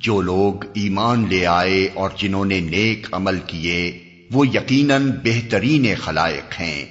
جو لوگ ایمان لے آئے اور جنہوں نے نیک عمل کیے، وہ یقیناً بہترین خلائق ہیں۔